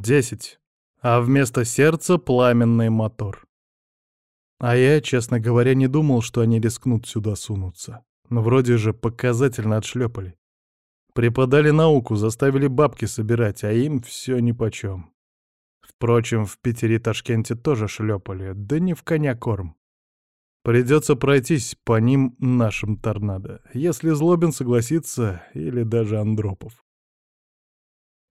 Десять. А вместо сердца пламенный мотор. А я, честно говоря, не думал, что они рискнут сюда сунуться. Но вроде же показательно отшлепали. Преподали науку, заставили бабки собирать, а им все нипочем. Впрочем, в Питере и Ташкенте тоже шлепали, да не в коня корм. Придется пройтись по ним нашим торнадо, если Злобин согласится или даже Андропов.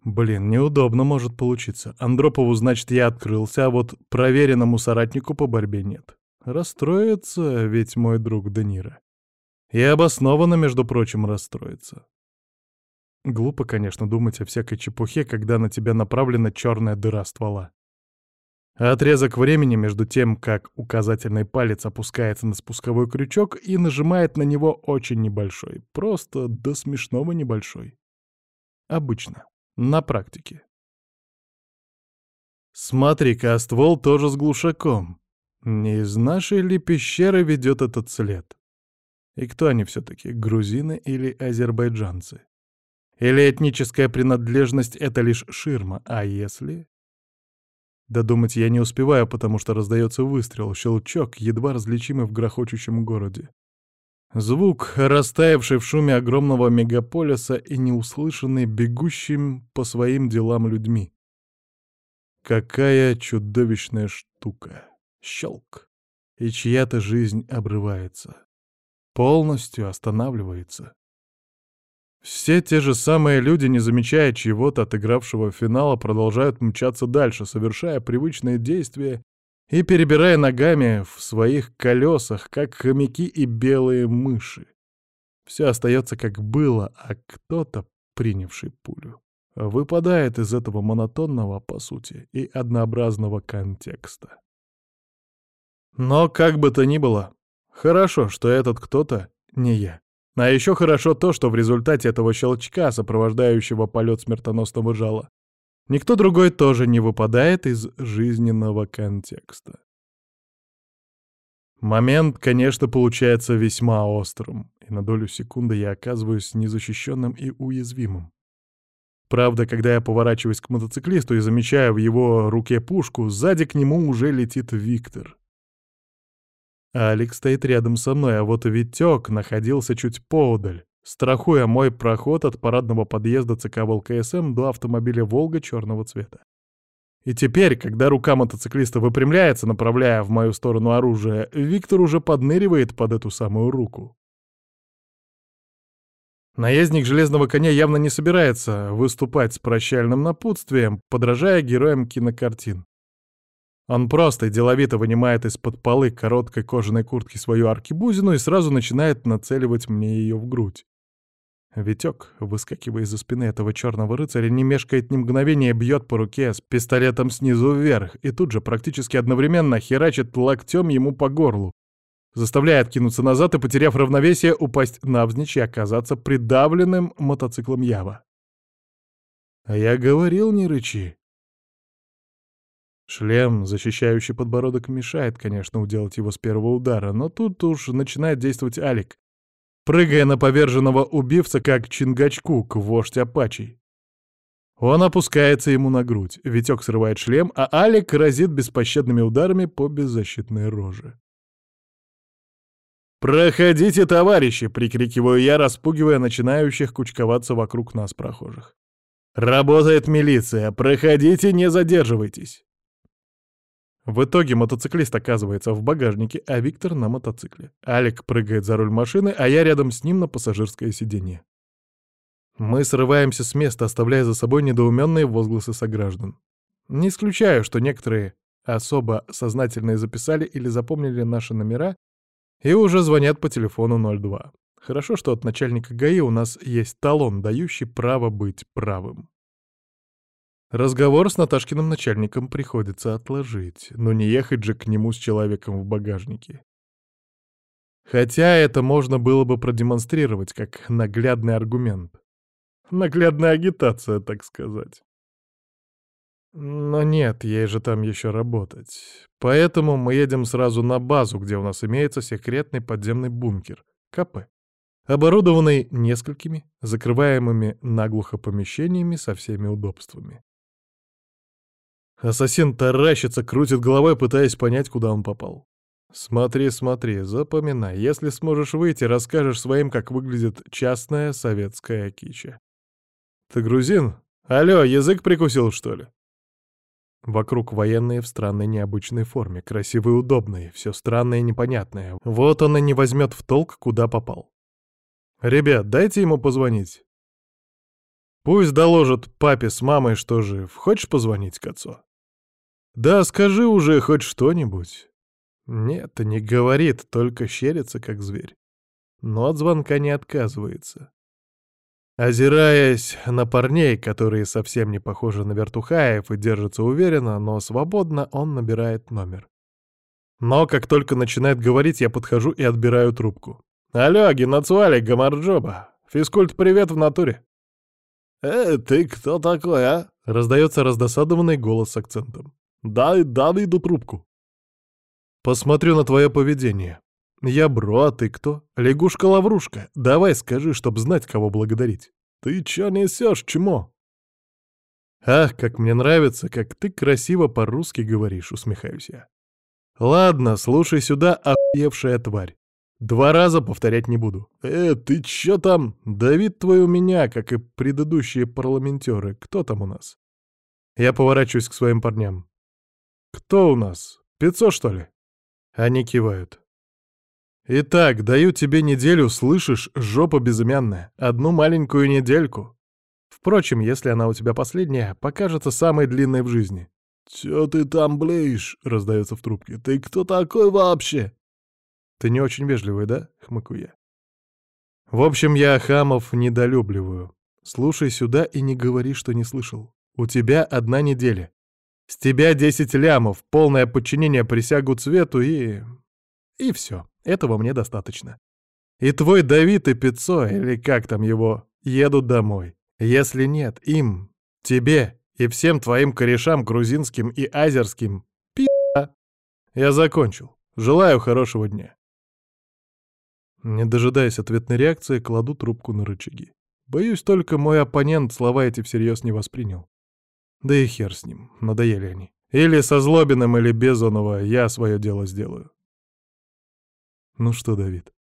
Блин, неудобно может получиться. Андропову, значит, я открылся, а вот проверенному соратнику по борьбе нет. Расстроится ведь мой друг Данира. И обоснованно, между прочим, расстроится. Глупо, конечно, думать о всякой чепухе, когда на тебя направлена черная дыра ствола. Отрезок времени между тем, как указательный палец опускается на спусковой крючок и нажимает на него очень небольшой, просто до смешного небольшой. Обычно. На практике. Смотри-ка, а ствол тоже с глушаком. Не из нашей ли пещеры ведет этот след? И кто они все-таки, грузины или азербайджанцы? Или этническая принадлежность — это лишь ширма, а если... Додумать я не успеваю, потому что раздается выстрел, щелчок, едва различимый в грохочущем городе. Звук, растаявший в шуме огромного мегаполиса и неуслышанный бегущим по своим делам людьми. Какая чудовищная штука. Щелк. И чья-то жизнь обрывается. Полностью останавливается. Все те же самые люди, не замечая чего-то отыгравшего финала, продолжают мчаться дальше, совершая привычные действия и перебирая ногами в своих колесах, как хомяки и белые мыши. Все остается как было, а кто-то, принявший пулю, выпадает из этого монотонного, по сути, и однообразного контекста. Но как бы то ни было, хорошо, что этот кто-то не я. А еще хорошо то, что в результате этого щелчка, сопровождающего полет смертоносного жала, никто другой тоже не выпадает из жизненного контекста. Момент, конечно, получается весьма острым, и на долю секунды я оказываюсь незащищенным и уязвимым. Правда, когда я поворачиваюсь к мотоциклисту и замечаю в его руке пушку, сзади к нему уже летит Виктор. Алекс стоит рядом со мной, а вот Витек находился чуть поодаль, страхуя мой проход от парадного подъезда ЦК ВЛКСМ до автомобиля «Волга» черного цвета. И теперь, когда рука мотоциклиста выпрямляется, направляя в мою сторону оружие, Виктор уже подныривает под эту самую руку. Наездник железного коня явно не собирается выступать с прощальным напутствием, подражая героям кинокартин. Он просто деловито вынимает из-под полы короткой кожаной куртки свою аркибузину и сразу начинает нацеливать мне ее в грудь. Витек, выскакивая из-за спины этого черного рыцаря, не мешкает ни мгновения, бьет по руке с пистолетом снизу вверх и тут же практически одновременно херачит локтем ему по горлу, заставляя откинуться назад и, потеряв равновесие, упасть навзничь и оказаться придавленным мотоциклом Ява. А я говорил, не рычи. Шлем, защищающий подбородок, мешает, конечно, уделать его с первого удара, но тут уж начинает действовать Алик, прыгая на поверженного убивца, как Чингачкук, вождь Апачей. Он опускается ему на грудь, Витек срывает шлем, а Алик разит беспощадными ударами по беззащитной роже. «Проходите, товарищи!» — прикрикиваю я, распугивая начинающих кучковаться вокруг нас прохожих. «Работает милиция! Проходите, не задерживайтесь!» В итоге мотоциклист оказывается в багажнике, а Виктор на мотоцикле. Алик прыгает за руль машины, а я рядом с ним на пассажирское сиденье. Мы срываемся с места, оставляя за собой недоуменные возгласы сограждан. Не исключаю, что некоторые особо сознательные записали или запомнили наши номера и уже звонят по телефону 02. Хорошо, что от начальника ГАИ у нас есть талон, дающий право быть правым. Разговор с Наташкиным начальником приходится отложить, но не ехать же к нему с человеком в багажнике. Хотя это можно было бы продемонстрировать как наглядный аргумент. Наглядная агитация, так сказать. Но нет, ей же там еще работать. Поэтому мы едем сразу на базу, где у нас имеется секретный подземный бункер, КП, оборудованный несколькими закрываемыми наглухо помещениями со всеми удобствами. Ассасин таращится, крутит головой, пытаясь понять, куда он попал. Смотри, смотри, запоминай. Если сможешь выйти, расскажешь своим, как выглядит частная советская кича. Ты грузин? Алло, язык прикусил, что ли? Вокруг военные в странной необычной форме, красивые удобные, все странное и непонятное. Вот он и не возьмет в толк, куда попал. Ребят, дайте ему позвонить. Пусть доложит папе с мамой, что жив. Хочешь позвонить к отцу? Да скажи уже хоть что-нибудь. Нет, не говорит, только щерится, как зверь. Но от звонка не отказывается. Озираясь на парней, которые совсем не похожи на вертухаев и держатся уверенно, но свободно, он набирает номер. Но как только начинает говорить, я подхожу и отбираю трубку. «Алло, Геннацуали, Гамарджоба! Физкульт-привет в натуре!» «Э, ты кто такой, а?» — раздается раздосадованный голос с акцентом. «Дай, дай иду трубку». «Посмотрю на твое поведение. Я бро, а ты кто? Лягушка-лаврушка. Давай скажи, чтоб знать, кого благодарить». «Ты чё несешь, чмо?» «Ах, как мне нравится, как ты красиво по-русски говоришь», — усмехаюсь я. «Ладно, слушай сюда, охуевшая тварь. Два раза повторять не буду. Э, ты чё там? Давид твой у меня, как и предыдущие парламентеры. Кто там у нас? Я поворачиваюсь к своим парням. Кто у нас? Пиццо, что ли? Они кивают. Итак, даю тебе неделю, слышишь, жопа безымянная. Одну маленькую недельку. Впрочем, если она у тебя последняя, покажется самой длинной в жизни. «Чё ты там блеешь?» — раздается в трубке. «Ты кто такой вообще?» Ты не очень вежливый, да? Хмыкаю я. В общем, я хамов недолюбливаю. Слушай сюда и не говори, что не слышал. У тебя одна неделя. С тебя десять лямов, полное подчинение присягу цвету и... И все. Этого мне достаточно. И твой Давид и Пиццо, или как там его, едут домой. Если нет, им, тебе и всем твоим корешам грузинским и азерским, пи***. Я закончил. Желаю хорошего дня. Не дожидаясь ответной реакции, кладу трубку на рычаги. Боюсь, только мой оппонент слова эти всерьез не воспринял. Да и хер с ним, надоели они. Или со Злобиным, или Безонова я свое дело сделаю. Ну что, Давид,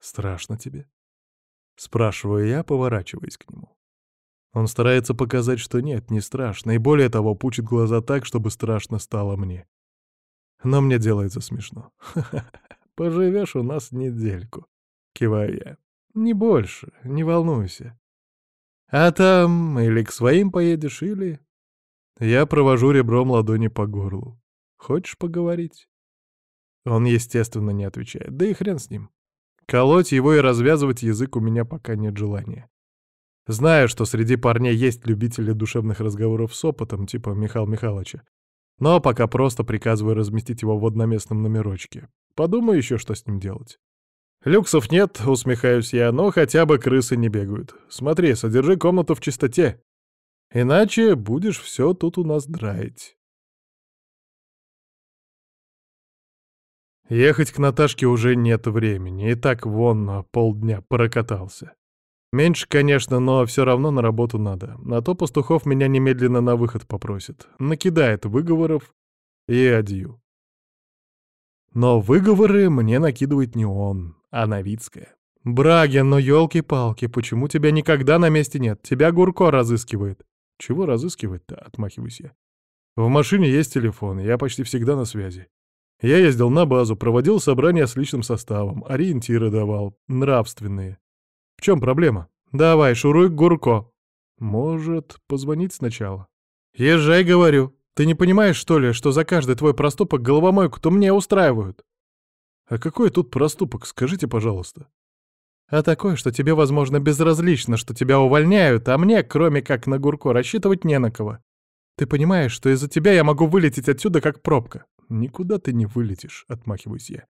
страшно тебе? Спрашиваю я, поворачиваясь к нему. Он старается показать, что нет, не страшно, и более того, пучит глаза так, чтобы страшно стало мне. Но мне делается смешно. Поживешь у нас недельку. Киваю я. Не больше, не волнуйся. А там или к своим поедешь, или... Я провожу ребром ладони по горлу. Хочешь поговорить? Он, естественно, не отвечает. Да и хрен с ним. Колоть его и развязывать язык у меня пока нет желания. Знаю, что среди парней есть любители душевных разговоров с опытом, типа Михаила Михайловича. Но пока просто приказываю разместить его в одноместном номерочке. Подумаю еще, что с ним делать. Люксов нет, усмехаюсь я, но хотя бы крысы не бегают. Смотри, содержи комнату в чистоте. Иначе будешь все тут у нас драить. Ехать к Наташке уже нет времени, и так вон на полдня прокатался. Меньше, конечно, но все равно на работу надо. На то Пастухов меня немедленно на выход попросит. Накидает выговоров и адью. Но выговоры мне накидывает не он, а Новицкая. «Брагин, ну елки-палки, почему тебя никогда на месте нет? Тебя Гурко разыскивает». «Чего разыскивать-то?» — отмахиваюсь я. «В машине есть телефон, я почти всегда на связи. Я ездил на базу, проводил собрания с личным составом, ориентиры давал, нравственные. В чем проблема? Давай, шуруй Гурко. Может, позвонить сначала? Езжай, говорю. Ты не понимаешь, что ли, что за каждый твой проступок головомойку-то мне устраивают? А какой тут проступок, скажите, пожалуйста? А такое, что тебе, возможно, безразлично, что тебя увольняют, а мне, кроме как на Гурко, рассчитывать не на кого. Ты понимаешь, что из-за тебя я могу вылететь отсюда как пробка? Никуда ты не вылетишь, отмахиваюсь я.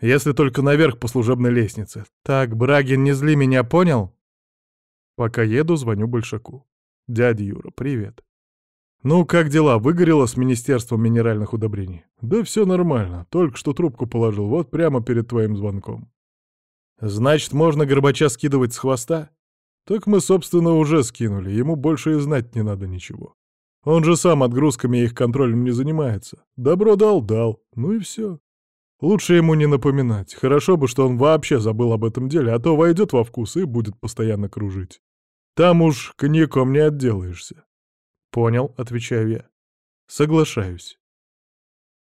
Если только наверх по служебной лестнице. Так, Брагин, не зли меня, понял? Пока еду, звоню Большаку. Дядя Юра, привет. «Ну, как дела? Выгорело с Министерством минеральных удобрений?» «Да все нормально. Только что трубку положил, вот прямо перед твоим звонком». «Значит, можно Горбача скидывать с хвоста?» «Так мы, собственно, уже скинули. Ему больше и знать не надо ничего. Он же сам отгрузками и их контролем не занимается. Добро дал — дал. Ну и все. Лучше ему не напоминать. Хорошо бы, что он вообще забыл об этом деле, а то войдет во вкус и будет постоянно кружить. Там уж коньяком не отделаешься. Понял, отвечаю я. Соглашаюсь.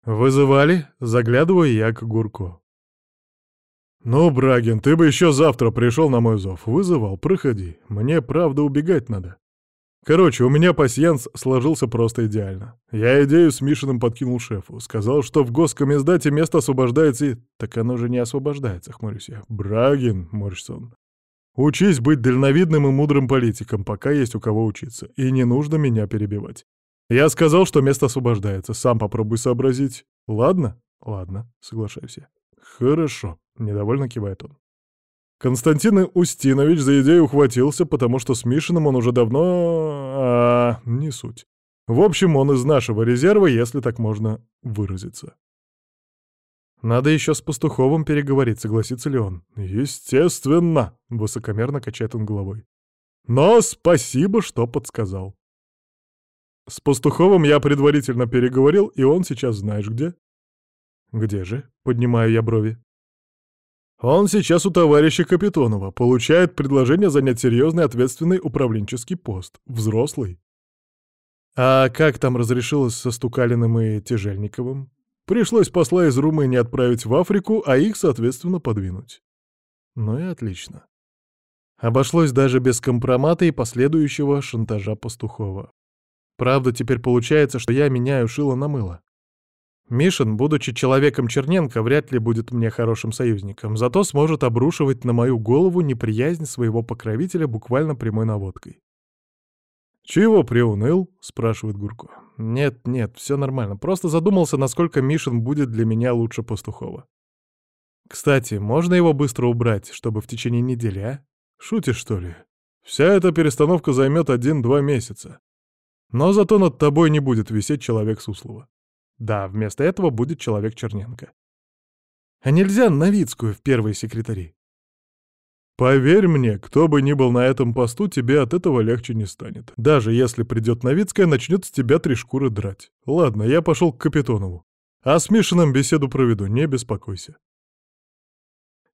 Вызывали, заглядываю я к Гурко. «Ну, Брагин, ты бы еще завтра пришел на мой зов. Вызывал, проходи. Мне, правда, убегать надо. Короче, у меня пасьянс сложился просто идеально. Я идею с Мишиным подкинул шефу. Сказал, что в госкомиздате место освобождается и... Так оно же не освобождается, хмурюсь я. Брагин, морщится. Учись быть дальновидным и мудрым политиком, пока есть у кого учиться. И не нужно меня перебивать. Я сказал, что место освобождается. Сам попробуй сообразить. Ладно? Ладно, соглашаюсь я. Хорошо, недовольно кивает он. Константин Устинович за идею ухватился, потому что с Мишиным он уже давно... А, не суть. В общем, он из нашего резерва, если так можно выразиться. Надо еще с Пастуховым переговорить, согласится ли он. Естественно, высокомерно качает он головой. Но спасибо, что подсказал. С Пастуховым я предварительно переговорил, и он сейчас знаешь где. Где же? Поднимаю я брови. Он сейчас у товарища Капитонова, получает предложение занять серьезный ответственный управленческий пост. Взрослый. А как там разрешилось со Стукалиным и Тяжельниковым? Пришлось посла из Румынии отправить в Африку, а их, соответственно, подвинуть. Ну и отлично. Обошлось даже без компромата и последующего шантажа Пастухова. Правда, теперь получается, что я меняю шило на мыло. Мишин, будучи человеком Черненко, вряд ли будет мне хорошим союзником, зато сможет обрушивать на мою голову неприязнь своего покровителя буквально прямой наводкой. «Чего приуныл?» — спрашивает Гурко. «Нет, нет, все нормально. Просто задумался, насколько Мишин будет для меня лучше Пастухова. Кстати, можно его быстро убрать, чтобы в течение недели, а? Шутишь, что ли? Вся эта перестановка займет один-два месяца. Но зато над тобой не будет висеть человек Суслова. Да, вместо этого будет человек Черненко. А нельзя Новицкую в первые секретари? Поверь мне, кто бы ни был на этом посту, тебе от этого легче не станет. Даже если придет Новицкая, начнет с тебя три шкуры драть. Ладно, я пошел к Капитонову. А с Мишиным беседу проведу, не беспокойся.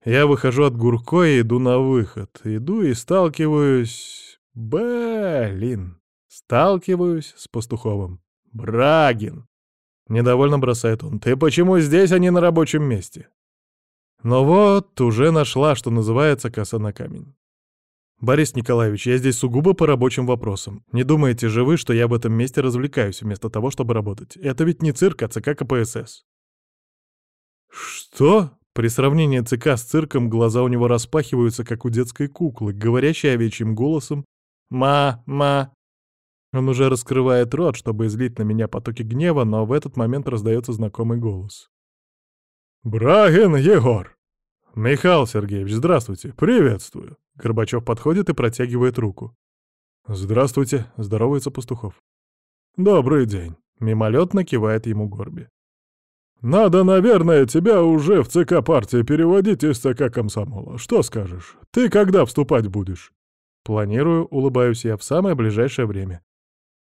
Я выхожу от Гурко и иду на выход. Иду и сталкиваюсь... Блин. Сталкиваюсь с Пастуховым. Брагин. Недовольно бросает он. «Ты почему здесь, а не на рабочем месте?» Но вот, уже нашла, что называется, коса на камень. «Борис Николаевич, я здесь сугубо по рабочим вопросам. Не думаете же вы, что я в этом месте развлекаюсь вместо того, чтобы работать? Это ведь не цирк, а ЦК КПСС». «Что?» При сравнении ЦК с цирком глаза у него распахиваются, как у детской куклы, говорящей овечьим голосом «Ма, ма, он уже раскрывает рот, чтобы излить на меня потоки гнева, но в этот момент раздается знакомый голос. «Брагин Егор!» «Михаил Сергеевич, здравствуйте! Приветствую!» Горбачев подходит и протягивает руку. «Здравствуйте!» — здоровается Пастухов. «Добрый день!» — мимолетно кивает ему Горби. «Надо, наверное, тебя уже в ЦК партии переводить из ЦК комсомола. Что скажешь? Ты когда вступать будешь?» «Планирую, улыбаюсь я, в самое ближайшее время.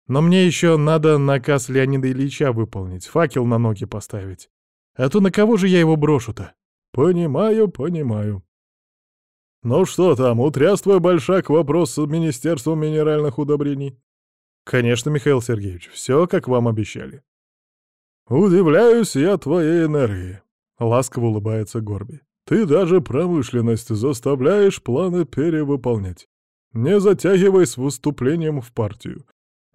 Но мне еще надо наказ Леонида Ильича выполнить, факел на ноги поставить. А то на кого же я его брошу-то? Понимаю, понимаю. Ну что там, утряс твой большак вопрос с Министерством минеральных удобрений? Конечно, Михаил Сергеевич, все, как вам обещали. Удивляюсь я твоей энергии. Ласково улыбается Горби. Ты даже промышленность заставляешь планы перевыполнять. Не затягивай с выступлением в партию.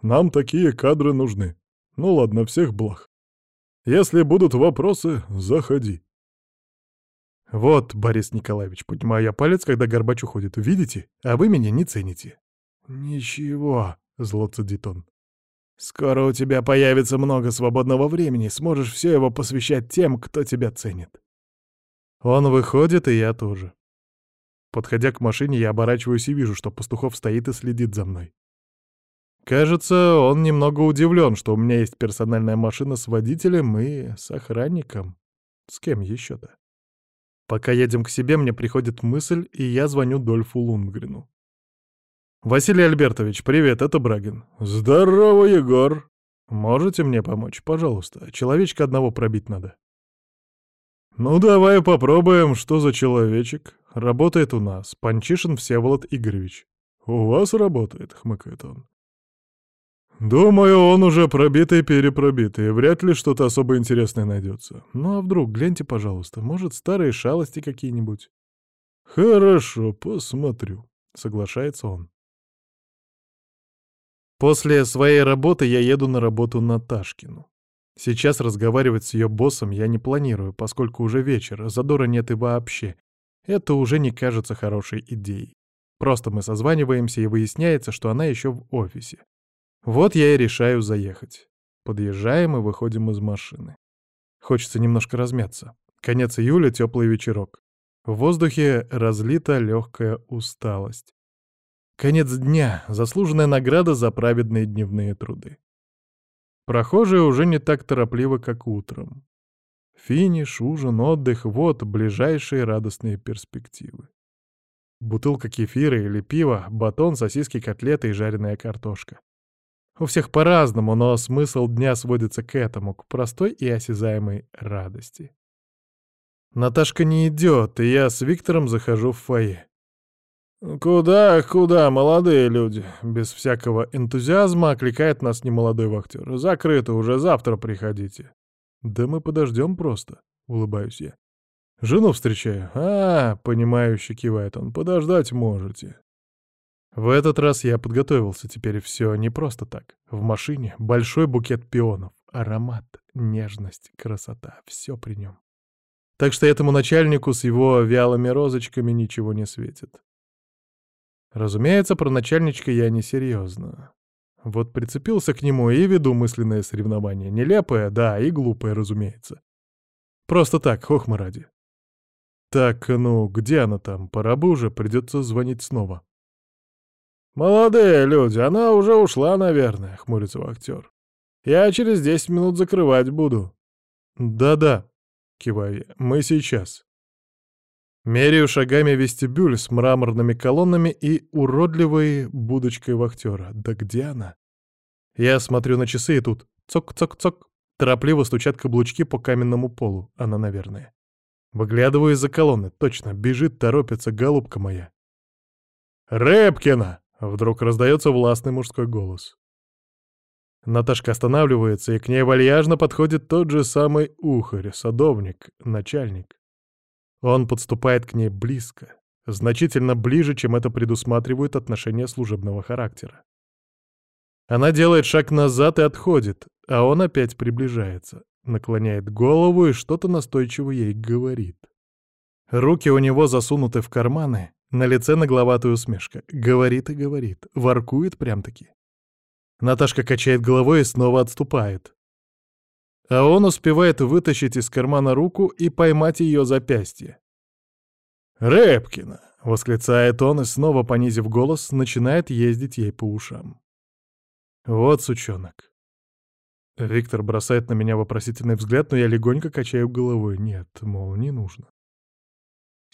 Нам такие кадры нужны. Ну ладно, всех благ. Если будут вопросы, заходи. Вот, Борис Николаевич, поднимаю я палец, когда Горбач уходит. Видите? А вы меня не цените. Ничего, зло цедит он. Скоро у тебя появится много свободного времени, сможешь все его посвящать тем, кто тебя ценит. Он выходит, и я тоже. Подходя к машине, я оборачиваюсь и вижу, что Пастухов стоит и следит за мной. Кажется, он немного удивлен, что у меня есть персональная машина с водителем и с охранником. С кем еще-то? Пока едем к себе, мне приходит мысль, и я звоню Дольфу Лундгрену. «Василий Альбертович, привет, это Брагин». «Здорово, Егор!» «Можете мне помочь, пожалуйста? Человечка одного пробить надо». «Ну, давай попробуем, что за человечек. Работает у нас. Панчишин Всеволод Игоревич». «У вас работает», — хмыкает он. «Думаю, он уже пробитый-перепробитый, вряд ли что-то особо интересное найдется. Ну а вдруг, гляньте, пожалуйста, может, старые шалости какие-нибудь?» «Хорошо, посмотрю», — соглашается он. После своей работы я еду на работу на Ташкину. Сейчас разговаривать с ее боссом я не планирую, поскольку уже вечер, задора нет и вообще. Это уже не кажется хорошей идеей. Просто мы созваниваемся, и выясняется, что она еще в офисе. Вот я и решаю заехать. Подъезжаем и выходим из машины. Хочется немножко размяться. Конец июля, теплый вечерок. В воздухе разлита легкая усталость. Конец дня — заслуженная награда за праведные дневные труды. Прохожие уже не так торопливы, как утром. Финиш, ужин, отдых — вот ближайшие радостные перспективы. Бутылка кефира или пива, батон, сосиски, котлеты и жареная картошка. У всех по-разному, но смысл дня сводится к этому, к простой и осязаемой радости. Наташка не идет, и я с Виктором захожу в фойе. «Куда, куда, молодые люди?» Без всякого энтузиазма окликает нас немолодой вахтер. «Закрыто уже, завтра приходите». «Да мы подождем просто», — улыбаюсь я. «Жену встречаю». «А, понимающе кивает он, подождать можете». В этот раз я подготовился, теперь все не просто так. В машине большой букет пионов, аромат, нежность, красота, все при нем. Так что этому начальнику с его вялыми розочками ничего не светит. Разумеется, про начальничка я не серьезно. Вот прицепился к нему и веду мысленное соревнование. Нелепое, да, и глупое, разумеется. Просто так, хохма ради. Так, ну, где она там? Пора бы уже, придется звонить снова. «Молодые люди, она уже ушла, наверное», — хмурится актер. «Я через десять минут закрывать буду». «Да-да», — киваю «мы сейчас». Меряю шагами вестибюль с мраморными колоннами и уродливой будочкой вахтера. Да где она? Я смотрю на часы, и тут цок-цок-цок. Торопливо стучат каблучки по каменному полу. Она, наверное. Выглядываю из-за колонны. Точно, бежит, торопится, голубка моя. «Рэпкина!» — вдруг раздается властный мужской голос. Наташка останавливается, и к ней вальяжно подходит тот же самый ухарь, садовник, начальник. Он подступает к ней близко, значительно ближе, чем это предусматривают отношения служебного характера. Она делает шаг назад и отходит, а он опять приближается, наклоняет голову и что-то настойчиво ей говорит. Руки у него засунуты в карманы, на лице нагловатая усмешка. Говорит и говорит, воркует прям-таки. Наташка качает головой и снова отступает. А он успевает вытащить из кармана руку и поймать ее запястье. «Рэпкина!» — восклицает он и, снова понизив голос, начинает ездить ей по ушам. «Вот сучонок». Виктор бросает на меня вопросительный взгляд, но я легонько качаю головой. Нет, мол, не нужно.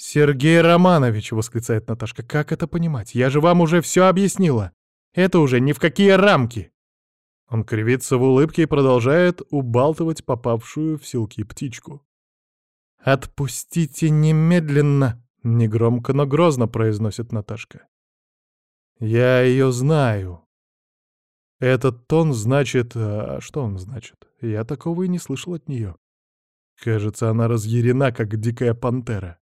«Сергей Романович!» — восклицает Наташка. «Как это понимать? Я же вам уже все объяснила! Это уже ни в какие рамки!» Он кривится в улыбке и продолжает убалтывать попавшую в силки птичку. «Отпустите немедленно!» — негромко, но грозно произносит Наташка. «Я ее знаю. Этот тон значит... А что он значит? Я такого и не слышал от нее. Кажется, она разъярена, как дикая пантера.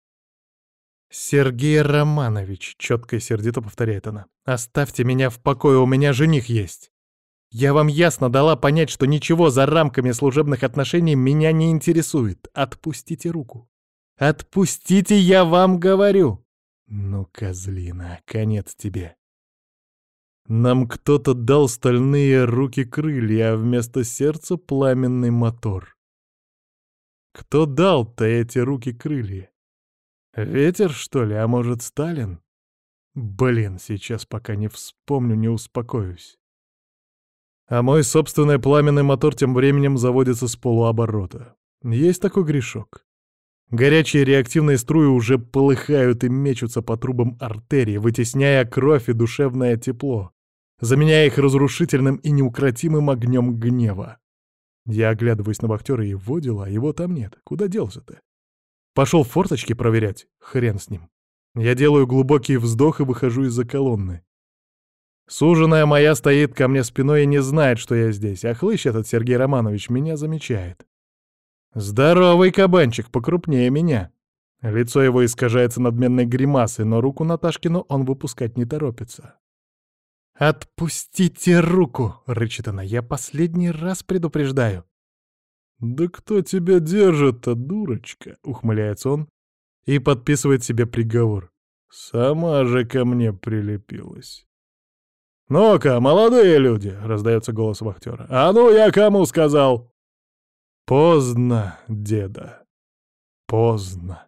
«Сергей Романович», — четко и сердито повторяет она, — «оставьте меня в покое, у меня жених есть». Я вам ясно дала понять, что ничего за рамками служебных отношений меня не интересует. Отпустите руку. Отпустите, я вам говорю. Ну, козлина, конец тебе. Нам кто-то дал стальные руки-крылья, а вместо сердца пламенный мотор. Кто дал-то эти руки-крылья? Ветер, что ли, а может, Сталин? Блин, сейчас пока не вспомню, не успокоюсь. А мой собственный пламенный мотор тем временем заводится с полуоборота. Есть такой грешок. Горячие реактивные струи уже полыхают и мечутся по трубам артерии, вытесняя кровь и душевное тепло, заменяя их разрушительным и неукротимым огнем гнева. Я оглядываюсь на вахтера его дела, его там нет. Куда делся ты? Пошел форточки проверять? Хрен с ним. Я делаю глубокий вздох и выхожу из-за колонны. Суженая моя стоит ко мне спиной и не знает, что я здесь, а хлыщ этот Сергей Романович меня замечает. Здоровый кабанчик, покрупнее меня. Лицо его искажается надменной гримасой, но руку Наташкину он выпускать не торопится. «Отпустите руку!» — рычит она. «Я последний раз предупреждаю». «Да кто тебя держит-то, дурочка?» — ухмыляется он и подписывает себе приговор. «Сама же ко мне прилепилась». «Ну-ка, молодые люди!» — раздается голос вахтера. «А ну, я кому сказал?» Поздно, деда, поздно.